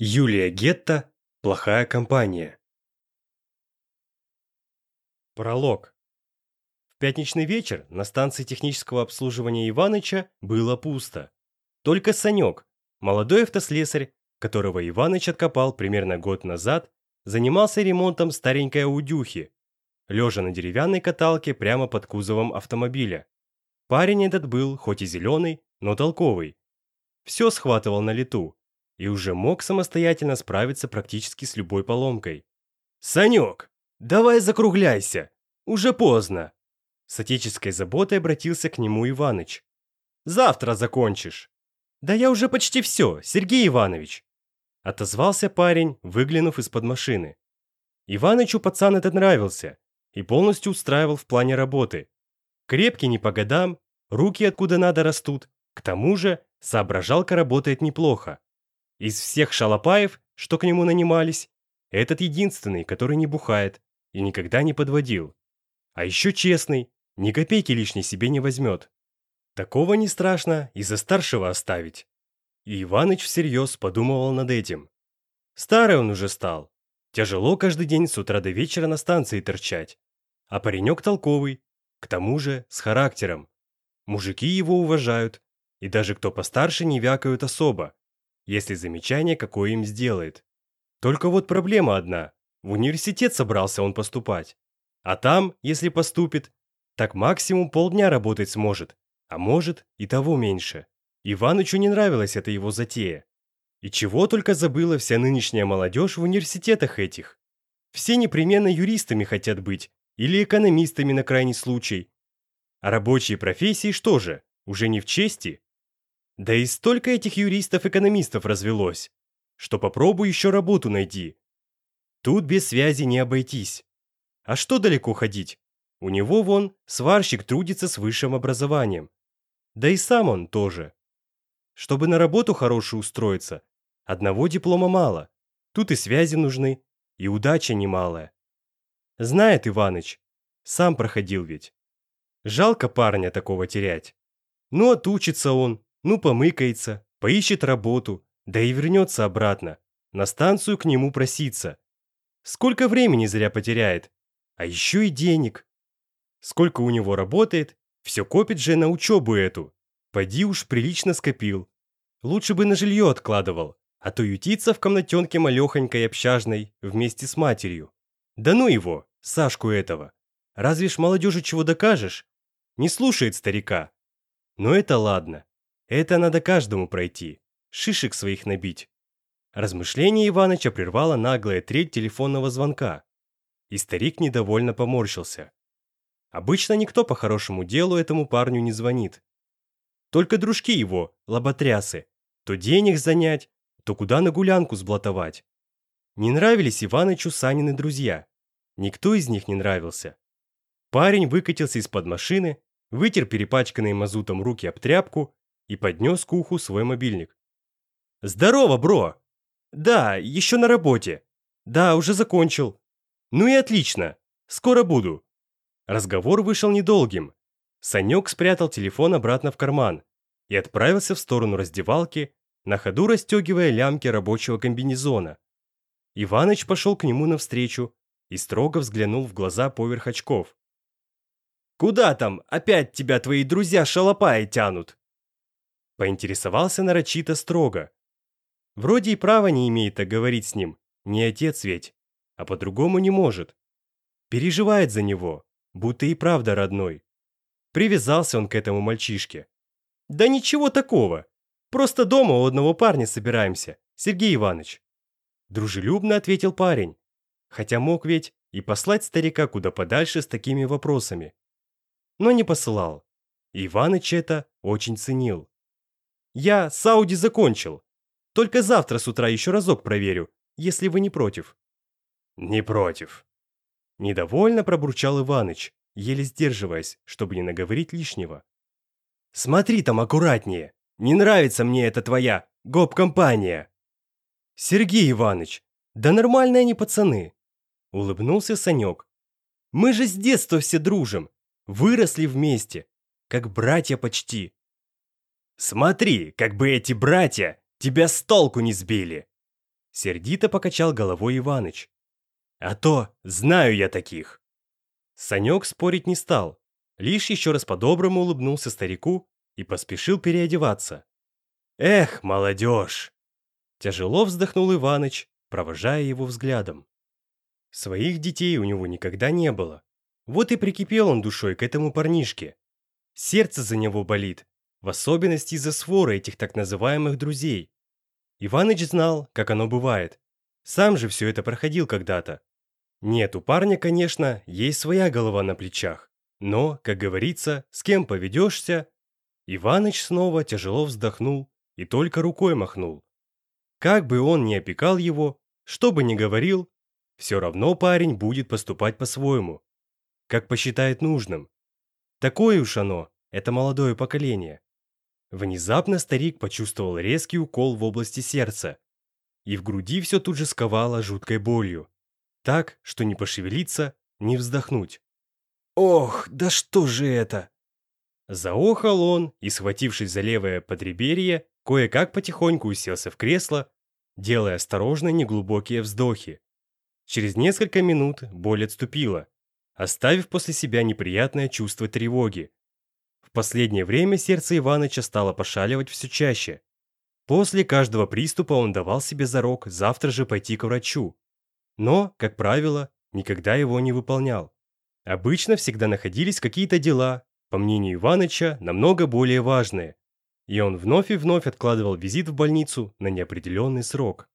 Юлия Гетта «Плохая компания». Пролог. В пятничный вечер на станции технического обслуживания Иваныча было пусто. Только Санек, молодой автослесарь, которого Иваныч откопал примерно год назад, занимался ремонтом старенькой аудюхи, лежа на деревянной каталке прямо под кузовом автомобиля. Парень этот был, хоть и зеленый, но толковый. Все схватывал на лету – и уже мог самостоятельно справиться практически с любой поломкой. «Санек, давай закругляйся! Уже поздно!» С отеческой заботой обратился к нему Иваныч. «Завтра закончишь!» «Да я уже почти все, Сергей Иванович!» Отозвался парень, выглянув из-под машины. Иванычу пацан этот нравился и полностью устраивал в плане работы. Крепкий не по годам, руки откуда надо растут, к тому же соображалка работает неплохо. Из всех шалопаев, что к нему нанимались, этот единственный, который не бухает и никогда не подводил. А еще честный, ни копейки лишней себе не возьмет. Такого не страшно и за старшего оставить. И Иваныч всерьез подумывал над этим. Старый он уже стал. Тяжело каждый день с утра до вечера на станции торчать. А паренек толковый, к тому же с характером. Мужики его уважают, и даже кто постарше не вякают особо если замечание какое им сделает. Только вот проблема одна. В университет собрался он поступать. А там, если поступит, так максимум полдня работать сможет, а может и того меньше. Иванычу не нравилась эта его затея. И чего только забыла вся нынешняя молодежь в университетах этих. Все непременно юристами хотят быть, или экономистами на крайний случай. А рабочие профессии что же, уже не в чести, да и столько этих юристов-экономистов развелось, что попробуй еще работу найти. Тут без связи не обойтись. А что далеко ходить? У него, вон, сварщик трудится с высшим образованием. Да и сам он тоже. Чтобы на работу хорошую устроиться, одного диплома мало. Тут и связи нужны, и удача немалая. Знает Иваныч, сам проходил ведь. Жалко парня такого терять. Ну, отучится он, ну помыкается, поищет работу, да и вернется обратно. На станцию к нему проситься. Сколько времени зря потеряет. А еще и денег. Сколько у него работает, все копит же на учебу эту. Поди уж прилично скопил. Лучше бы на жилье откладывал, а то ютиться в комнатенке малехонькой общажной вместе с матерью. Да ну его, Сашку этого. Разве ж молодежи чего докажешь? Не слушает старика. Но это ладно. Это надо каждому пройти. Шишек своих набить. Размышление Иваныча прервала наглая треть телефонного звонка. И старик недовольно поморщился. Обычно никто по хорошему делу этому парню не звонит. Только дружки его, лоботрясы, то денег занять, то куда на гулянку сблатовать. Не нравились Иванычу Санины друзья. Никто из них не нравился. Парень выкатился из-под машины, вытер перепачканные мазутом руки об тряпку и поднес к уху свой мобильник. «Здорово, бро!» «Да, еще на работе!» «Да, уже закончил!» «Ну и отлично! Скоро буду!» Разговор вышел недолгим. Санек спрятал телефон обратно в карман и отправился в сторону раздевалки, на ходу расстегивая лямки рабочего комбинезона. Иваныч пошел к нему навстречу и строго взглянул в глаза поверх очков. «Куда там? Опять тебя твои друзья шалопаи тянут!» Поинтересовался нарочито строго. Вроде и права не имеет так говорить с ним, не отец ведь, а по-другому не может. Переживает за него, будто и правда родной. Привязался он к этому мальчишке. Да ничего такого. Просто дома у одного парня собираемся, Сергей Иванович. Дружелюбно ответил парень. Хотя мог ведь и послать старика куда подальше с такими вопросами. Но не посылал. Иваныч это очень ценил. Я Сауди закончил. Только завтра с утра еще разок проверю, если вы не против». «Не против». Недовольно пробурчал Иваныч, еле сдерживаясь, чтобы не наговорить лишнего. «Смотри там аккуратнее. Не нравится мне эта твоя гоп-компания». «Сергей Иваныч, да нормальные они пацаны», — улыбнулся Санек. «Мы же с детства все дружим, выросли вместе, как братья почти. Смотри, как бы эти братья тебя с толку не сбили!» Сердито покачал головой Иваныч. «А то знаю я таких!» Санек спорить не стал, лишь еще раз по-доброму улыбнулся старику и поспешил переодеваться. «Эх, молодежь!» Тяжело вздохнул Иваныч, провожая его взглядом. Своих детей у него никогда не было. Вот и прикипел он душой к этому парнишке. Сердце за него болит, в особенности из-за своры этих так называемых друзей. Иваныч знал, как оно бывает. Сам же все это проходил когда-то. Нет, у парня, конечно, есть своя голова на плечах. Но, как говорится, с кем поведешься? Иваныч снова тяжело вздохнул и только рукой махнул. Как бы он ни опекал его, что бы ни говорил, все равно парень будет поступать по-своему, как посчитает нужным. Такое уж оно, это молодое поколение. Внезапно старик почувствовал резкий укол в области сердца, и в груди все тут же сковало жуткой болью, так, что не пошевелиться, не вздохнуть. «Ох, да что же это!» Заохал он и, схватившись за левое подреберье, кое-как потихоньку уселся в кресло, делая осторожно неглубокие вздохи. Через несколько минут боль отступила, оставив после себя неприятное чувство тревоги, в последнее время сердце Иваныча стало пошаливать все чаще. После каждого приступа он давал себе зарок завтра же пойти к врачу. Но, как правило, никогда его не выполнял. Обычно всегда находились какие-то дела, по мнению Иваныча, намного более важные. И он вновь и вновь откладывал визит в больницу на неопределенный срок.